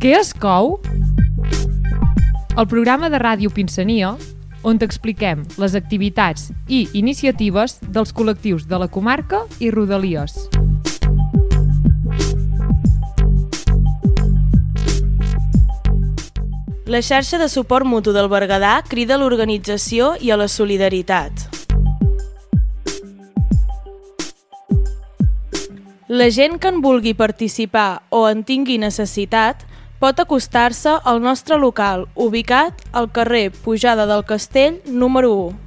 Què es cou? El programa de ràdio Pinsania, on t'expliquem les activitats i iniciatives dels col·lectius de la comarca i Rodalies. La xarxa de suport mutu del Berguedà crida a l'organització i a la solidaritat. La gent que en vulgui participar o en tingui necessitat pot acostar-se al nostre local, ubicat al carrer Pujada del Castell, número 1.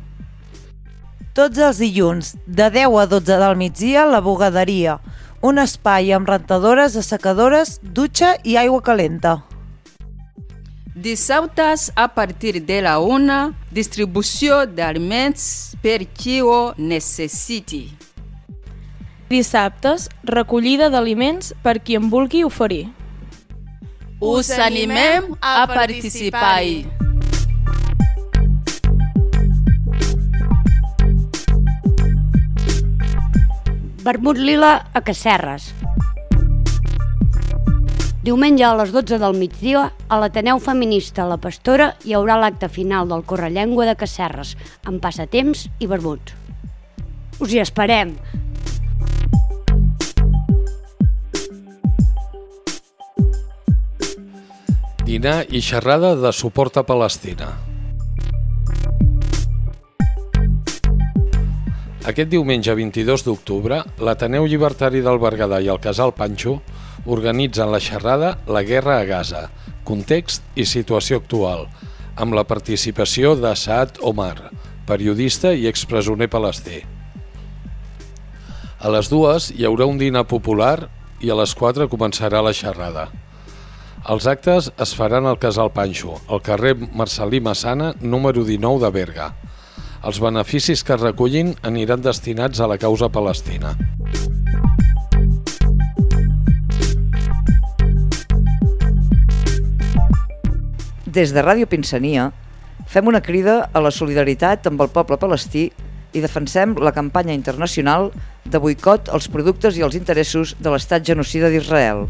Tots els dilluns, de 10 a 12 del migdia, la bugaderia. Un espai amb rentadores, assecadores, dutxa i aigua calenta. Dissabtes, a partir de la una, distribució d'aliments per qui ho necessiti. Dissabtes, recollida d'aliments per qui en vulgui oferir. Us animem a participar-hi. Vermut Lila a Casserres. Diumenge a les 12 del migdia, a l'Ateneu Feminista La Pastora hi haurà l'acte final del Correllengua de Casserres, amb passatemps i vermuts. Us hi esperem! Dinar i xerrada de suport a Palestina. Aquest diumenge 22 d'octubre, l'Ateneu Llibertari del Berguedà i el Casal Panxo organitzen la xerrada La guerra a Gaza, context i situació actual, amb la participació de Saad Omar, periodista i expresoner palestí. A les dues hi haurà un dinar popular i a les 4 començarà la xerrada. Els actes es faran al Casal Panxo, al carrer Marcelí Massana, número 19 de Berga. Els beneficis que es recullin aniran destinats a la causa palestina. Des de Ràdio Pinsania fem una crida a la solidaritat amb el poble palestí i defensem la campanya internacional de boicot als productes i als interessos de l'estat genocida d'Israel.